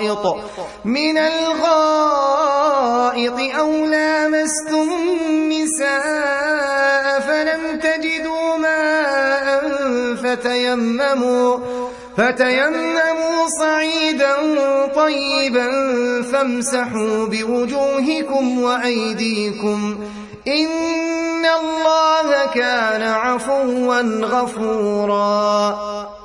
الغائط. من الغائط أو لامستم النساء فلم تجدوا ماء فتيمموا فتيمموا صعيدا طيبا فامسحوا بوجوهكم وأيديكم. إن الله كان عفوا غفورا.